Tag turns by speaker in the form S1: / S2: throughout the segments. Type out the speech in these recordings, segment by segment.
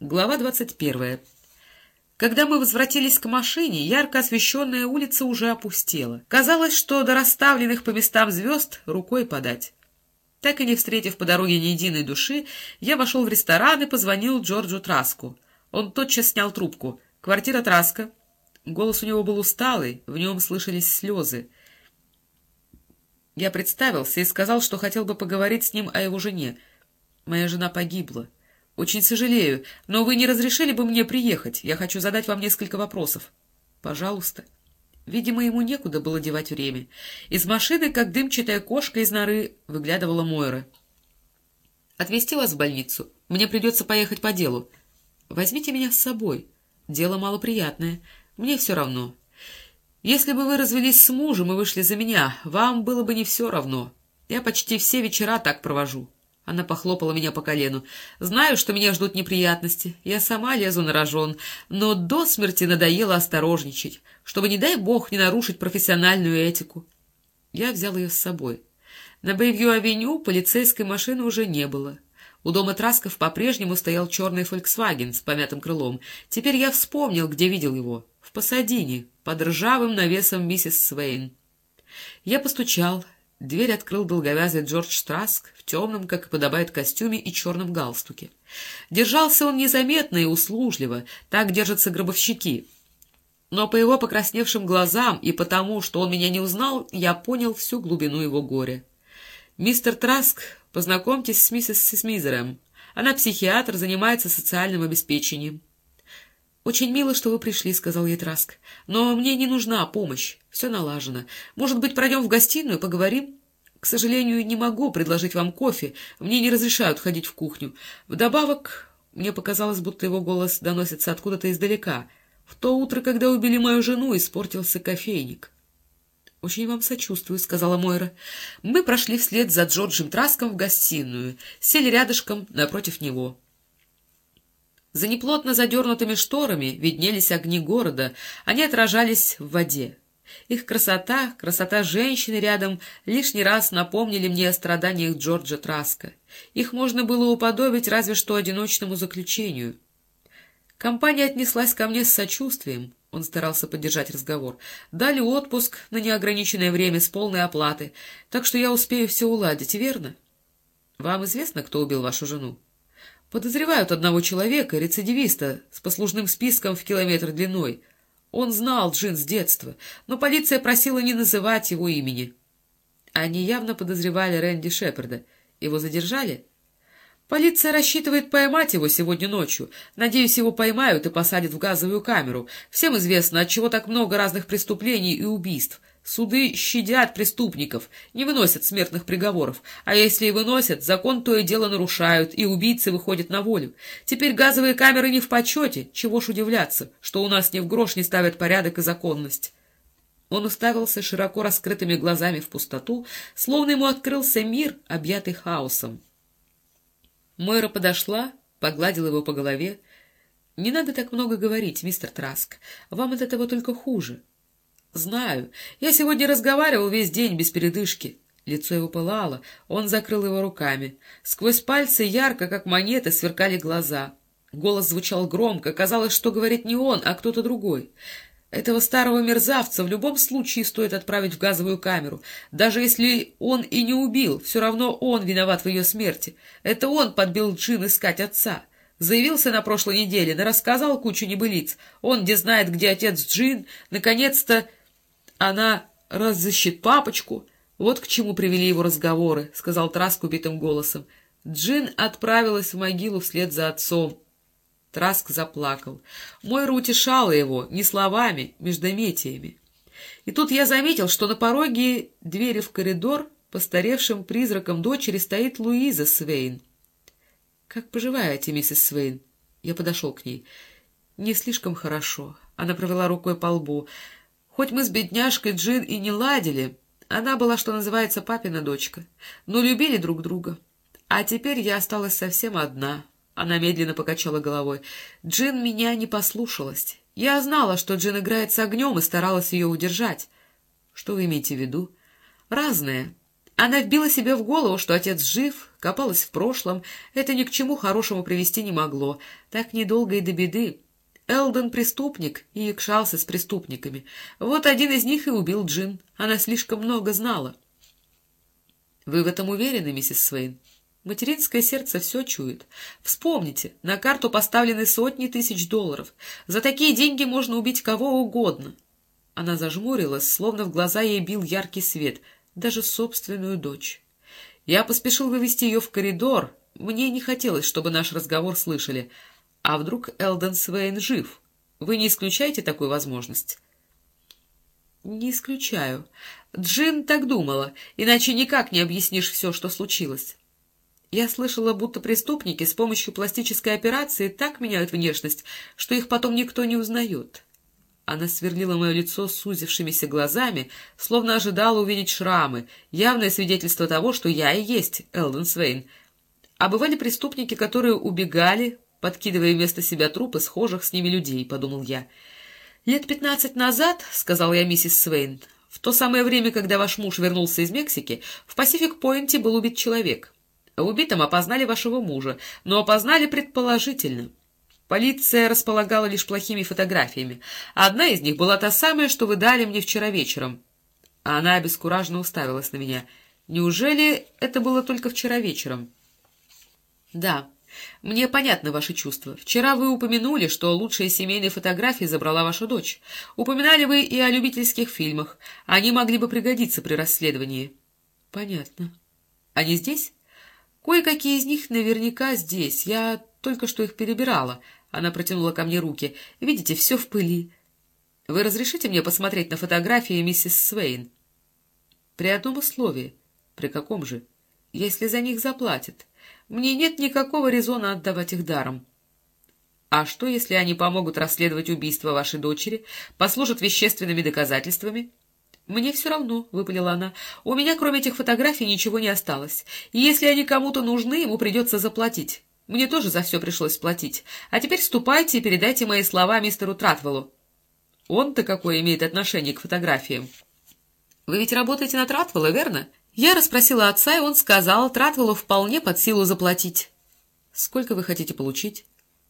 S1: Глава двадцать первая. Когда мы возвратились к машине, ярко освещенная улица уже опустела. Казалось, что до расставленных по местам звезд рукой подать. Так и не встретив по дороге ни единой души, я вошел в ресторан и позвонил Джорджу Траску. Он тотчас снял трубку. «Квартира Траска». Голос у него был усталый, в нем слышались слезы. Я представился и сказал, что хотел бы поговорить с ним о его жене. Моя жена погибла. «Очень сожалею, но вы не разрешили бы мне приехать? Я хочу задать вам несколько вопросов». «Пожалуйста». Видимо, ему некуда было девать время. Из машины, как дымчатая кошка из норы, выглядывала Мойра. «Отвезти вас в больницу? Мне придется поехать по делу. Возьмите меня с собой. Дело малоприятное. Мне все равно. Если бы вы развелись с мужем и вышли за меня, вам было бы не все равно. Я почти все вечера так провожу». Она похлопала меня по колену. «Знаю, что меня ждут неприятности. Я сама лезу на рожон. Но до смерти надоело осторожничать, чтобы, не дай бог, не нарушить профессиональную этику». Я взял ее с собой. На Бэйвью-авеню полицейской машины уже не было. У дома Трасков по-прежнему стоял черный «Фольксваген» с помятым крылом. Теперь я вспомнил, где видел его. В Пасадине, под ржавым навесом миссис Свейн. Я постучал. Дверь открыл долговязый Джордж Траск в темном, как и подобает, костюме и черном галстуке. Держался он незаметно и услужливо, так держатся гробовщики. Но по его покрасневшим глазам и потому, что он меня не узнал, я понял всю глубину его горя. «Мистер Траск, познакомьтесь с миссис Смизером. Она психиатр, занимается социальным обеспечением». «Очень мило, что вы пришли», — сказал ей. «Но мне не нужна помощь. Все налажено. Может быть, пройдем в гостиную, поговорим?» «К сожалению, не могу предложить вам кофе. Мне не разрешают ходить в кухню. Вдобавок, мне показалось, будто его голос доносится откуда-то издалека. В то утро, когда убили мою жену, испортился кофейник». «Очень вам сочувствую», — сказала Мойра. Мы прошли вслед за Джорджем Траском в гостиную, сели рядышком напротив него. За неплотно задернутыми шторами виднелись огни города, они отражались в воде. Их красота, красота женщины рядом лишний раз напомнили мне о страданиях Джорджа Траска. Их можно было уподобить разве что одиночному заключению. Компания отнеслась ко мне с сочувствием, он старался поддержать разговор. Дали отпуск на неограниченное время с полной оплаты, так что я успею все уладить, верно? Вам известно, кто убил вашу жену? Подозревают одного человека, рецидивиста, с послужным списком в километр длиной. Он знал Джин с детства, но полиция просила не называть его имени. Они явно подозревали Рэнди Шепарда. Его задержали? Полиция рассчитывает поймать его сегодня ночью. Надеюсь, его поймают и посадят в газовую камеру. Всем известно, от чего так много разных преступлений и убийств. Суды щадят преступников, не выносят смертных приговоров, а если и выносят, закон то и дело нарушают, и убийцы выходят на волю. Теперь газовые камеры не в почете, чего ж удивляться, что у нас ни в грош не ставят порядок и законность. Он уставился широко раскрытыми глазами в пустоту, словно ему открылся мир, объятый хаосом. Мойра подошла, погладила его по голове. — Не надо так много говорить, мистер Траск. Вам от этого только хуже. «Знаю. Я сегодня разговаривал весь день без передышки». Лицо его пылало, он закрыл его руками. Сквозь пальцы ярко, как монеты, сверкали глаза. Голос звучал громко, казалось, что говорит не он, а кто-то другой. Этого старого мерзавца в любом случае стоит отправить в газовую камеру. Даже если он и не убил, все равно он виноват в ее смерти. Это он подбил Джин искать отца. Заявился на прошлой неделе, да рассказал кучу небылиц. Он, где знает, где отец Джин, наконец-то... Она разыщет папочку. Вот к чему привели его разговоры, — сказал Траск убитым голосом. Джин отправилась в могилу вслед за отцом. Траск заплакал. Мойра утешала его не словами, междометиями. И тут я заметил, что на пороге двери в коридор постаревшим призраком дочери стоит Луиза Свейн. — Как поживаете, миссис Свейн? Я подошел к ней. — Не слишком хорошо. Она провела рукой по лбу. Хоть мы с бедняжкой Джин и не ладили, она была, что называется, папина дочка, но любили друг друга. А теперь я осталась совсем одна. Она медленно покачала головой. Джин меня не послушалась. Я знала, что Джин играет с огнем и старалась ее удержать. Что вы имеете в виду? Разное. Она вбила себе в голову, что отец жив, копалась в прошлом. Это ни к чему хорошему привести не могло. Так недолго и до беды. Элден преступник и якшался с преступниками. Вот один из них и убил Джин. Она слишком много знала. Вы в этом уверены, миссис Свейн? Материнское сердце все чует. Вспомните, на карту поставлены сотни тысяч долларов. За такие деньги можно убить кого угодно. Она зажмурилась, словно в глаза ей бил яркий свет — даже собственную дочь. Я поспешил вывести ее в коридор. Мне не хотелось, чтобы наш разговор слышали. А вдруг Элден Свейн жив? Вы не исключаете такую возможность? Не исключаю. Джин так думала, иначе никак не объяснишь все, что случилось. Я слышала, будто преступники с помощью пластической операции так меняют внешность, что их потом никто не узнает. Она сверлила мое лицо сузившимися глазами, словно ожидала увидеть шрамы, явное свидетельство того, что я и есть Элден Свейн. А бывали преступники, которые убегали, подкидывая вместо себя трупы схожих с ними людей, — подумал я. «Лет пятнадцать назад, — сказал я миссис Свейн, — в то самое время, когда ваш муж вернулся из Мексики, в Пасифик-Пойнте был убит человек. Убитым опознали вашего мужа, но опознали предположительно». Полиция располагала лишь плохими фотографиями. Одна из них была та самая, что вы дали мне вчера вечером. А она обескураженно уставилась на меня. Неужели это было только вчера вечером? Да, мне понятны ваши чувства. Вчера вы упомянули, что лучшие семейные фотографии забрала ваша дочь. Упоминали вы и о любительских фильмах. Они могли бы пригодиться при расследовании. Понятно. Они здесь? Кое-какие из них наверняка здесь. Я только что их перебирала. Она протянула ко мне руки. «Видите, все в пыли. Вы разрешите мне посмотреть на фотографии миссис Свейн?» «При одном условии». «При каком же?» «Если за них заплатят. Мне нет никакого резона отдавать их даром». «А что, если они помогут расследовать убийство вашей дочери, послужат вещественными доказательствами?» «Мне все равно», — выпалила она. «У меня, кроме этих фотографий, ничего не осталось. И если они кому-то нужны, ему придется заплатить. Мне тоже за все пришлось платить. А теперь ступайте и передайте мои слова мистеру Тратвеллу. Он-то какое имеет отношение к фотографиям? Вы ведь работаете на Тратвелла, верно? Я расспросила отца, и он сказал, Тратвеллу вполне под силу заплатить. Сколько вы хотите получить?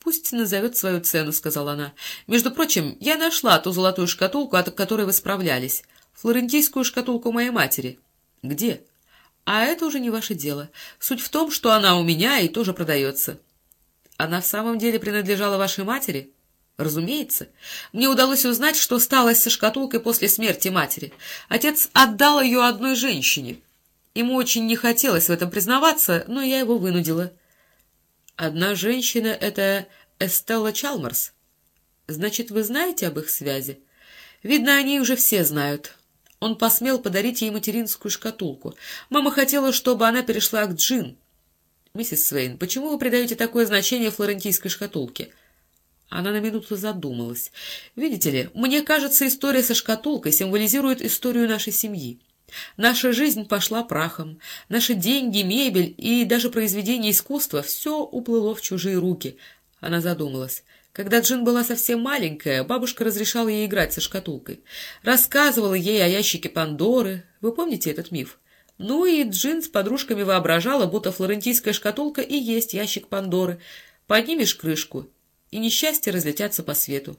S1: «Пусть назовет свою цену», — сказала она. «Между прочим, я нашла ту золотую шкатулку, от которой вы справлялись. Флорентийскую шкатулку моей матери». «Где?» А это уже не ваше дело. Суть в том, что она у меня и тоже продается. Она в самом деле принадлежала вашей матери? Разумеется. Мне удалось узнать, что стало со шкатулкой после смерти матери. Отец отдал ее одной женщине. Ему очень не хотелось в этом признаваться, но я его вынудила. Одна женщина — это Эстелла Чалмарс. Значит, вы знаете об их связи? Видно, они уже все знают. Он посмел подарить ей материнскую шкатулку. Мама хотела, чтобы она перешла к Джин. «Миссис Свейн, почему вы придаете такое значение флорентийской шкатулке?» Она на минуту задумалась. «Видите ли, мне кажется, история со шкатулкой символизирует историю нашей семьи. Наша жизнь пошла прахом. Наши деньги, мебель и даже произведения искусства — все уплыло в чужие руки». Она задумалась. Когда Джин была совсем маленькая, бабушка разрешала ей играть со шкатулкой. Рассказывала ей о ящике Пандоры. Вы помните этот миф? Ну и Джин с подружками воображала, будто флорентийская шкатулка и есть ящик Пандоры. Поднимешь крышку, и несчастья разлетятся по свету.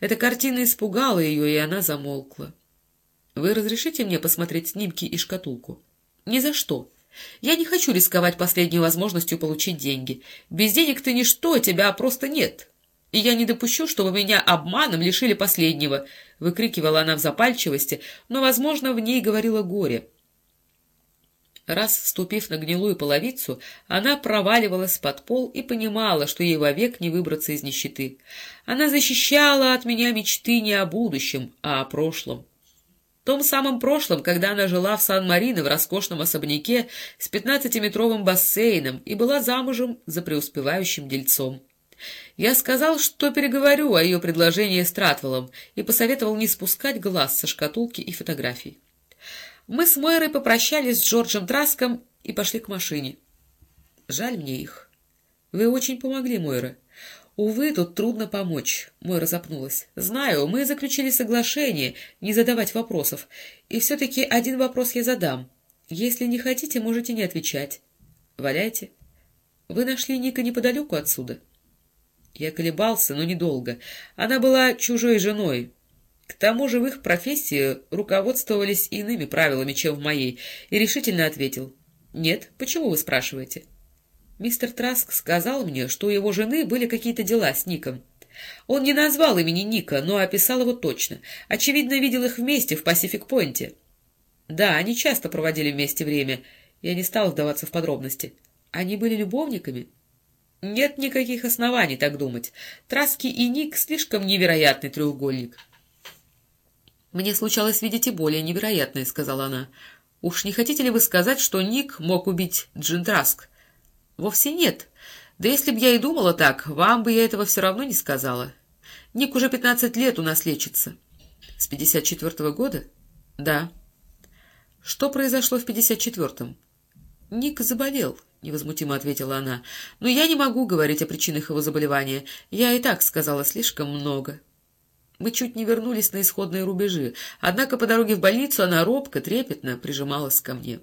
S1: Эта картина испугала ее, и она замолкла. «Вы разрешите мне посмотреть снимки и шкатулку?» «Ни за что. Я не хочу рисковать последней возможностью получить деньги. Без денег ты ничто, тебя просто нет и я не допущу, чтобы меня обманом лишили последнего!» — выкрикивала она в запальчивости, но, возможно, в ней говорило горе. Раз ступив на гнилую половицу, она проваливалась под пол и понимала, что ей вовек не выбраться из нищеты. Она защищала от меня мечты не о будущем, а о прошлом. Том самом прошлом, когда она жила в Сан-Марино в роскошном особняке с пятнадцатиметровым бассейном и была замужем за преуспевающим дельцом. Я сказал, что переговорю о ее предложении с Тратвеллом и посоветовал не спускать глаз со шкатулки и фотографий. Мы с Мойрой попрощались с Джорджем Траском и пошли к машине. Жаль мне их. Вы очень помогли, Мойра. Увы, тут трудно помочь. Мойра запнулась. Знаю, мы заключили соглашение не задавать вопросов. И все-таки один вопрос я задам. Если не хотите, можете не отвечать. Валяйте. Вы нашли Ника неподалеку отсюда? Я колебался, но недолго. Она была чужой женой. К тому же в их профессии руководствовались иными правилами, чем в моей, и решительно ответил. «Нет, почему вы спрашиваете?» Мистер Траск сказал мне, что у его жены были какие-то дела с Ником. Он не назвал имени Ника, но описал его точно. Очевидно, видел их вместе в Пасифик-Пойнте. Да, они часто проводили вместе время. Я не стал вдаваться в подробности. Они были любовниками? Нет никаких оснований так думать. Траски и Ник — слишком невероятный треугольник. «Мне случалось видеть и более невероятное», — сказала она. «Уж не хотите ли вы сказать, что Ник мог убить Джин Траск?» «Вовсе нет. Да если б я и думала так, вам бы я этого все равно не сказала. Ник уже пятнадцать лет у нас лечится». «С пятьдесят четвертого года?» «Да». «Что произошло в пятьдесят четвертом?» «Ник заболел», — невозмутимо ответила она. «Но я не могу говорить о причинах его заболевания. Я и так сказала слишком много». Мы чуть не вернулись на исходные рубежи, однако по дороге в больницу она робко, трепетно прижималась ко мне.